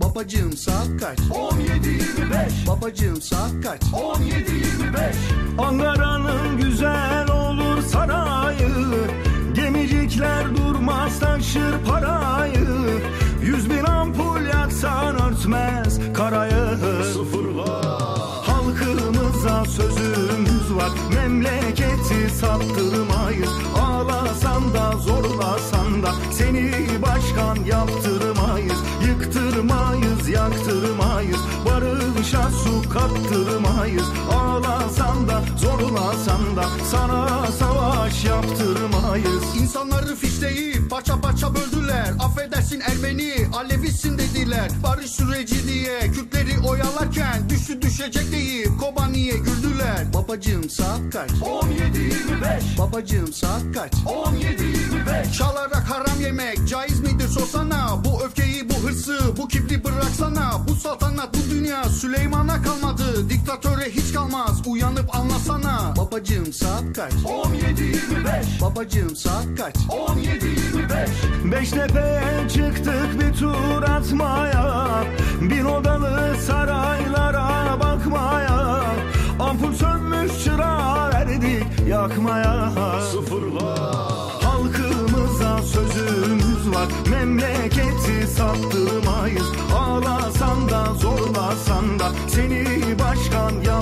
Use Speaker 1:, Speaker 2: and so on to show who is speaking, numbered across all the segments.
Speaker 1: Babacığım saat kaç?
Speaker 2: 17.25
Speaker 1: Babacığım saat kaç?
Speaker 2: 17.25
Speaker 3: Ankara'nın güzel olur sarayı Gemicikler durmaz taşır parayı. Yüz bin ampul yaksan örtmez karayı Halkımıza sözümüz var Memleketi saptırmayız Ağlasan da zorlasan kattırmayız. Ağlasan da zorlasan da Sana savaş yaptırmayız.
Speaker 1: İnsanları fişleyip parça parça böldüler. Affedersin Ermeni, Alevisin dediler. Barış süreci diye Kürtleri oyalarken Düştü düşecek deyip Kobani'ye güldüler. Babacığım saat kaç?
Speaker 2: 17.25
Speaker 1: Babacığım saat kaç?
Speaker 2: 17.25
Speaker 1: Çalarak haram yemek caiz midir sorsana. Bu öfkeyi bu kibri bıraksana Bu saltanat bu dünya Süleyman'a kalmadı Diktatöre hiç kalmaz. Uyanıp anlasana Babacığım saat kaç?
Speaker 2: 17.25
Speaker 1: Babacığım saat kaç?
Speaker 2: 17.25
Speaker 3: Beştepe'ye çıktık bir tur atmaya Bin odalı saraylara bakmaya. Ampul sönmüş çırağı verdik yakmaya. Halkımıza var. Memleketi saptırmayız Ağlasan da zorlasan da Seni başkan yaptırmayız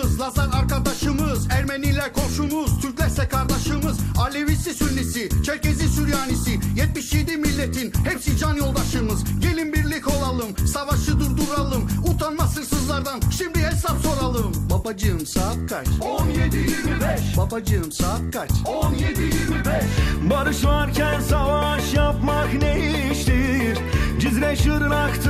Speaker 1: sırdaşımız, Lazar arkadaşımız Ermeniler komşumuz, Türklerse kardeşimiz Alevisi Sünnisi, Çerkezi Süryanisi 77 milletin hepsi can yoldaşımız Gelin birlik olalım, savaşı durduralım Utanmaz hırsızlardan şimdi hesap soralım Babacığım saat kaç?
Speaker 2: 17.25
Speaker 1: Babacığım saat kaç?
Speaker 2: 17.25
Speaker 3: Barış varken savaş yapmak ne iştir? Cizre Şırnak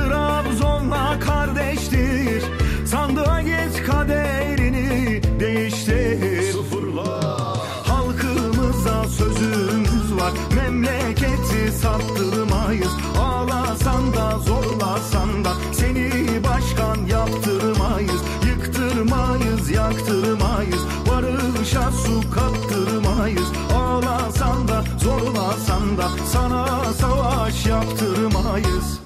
Speaker 3: Memleketi saptırmayız Ağlasan da zorlasan da Seni başkan yaptırmayız. Yıktırmayız yaktırmayız. Barışa su kattırmayız. Ağlasan da zorlasan da Sana savaş yaptırmayız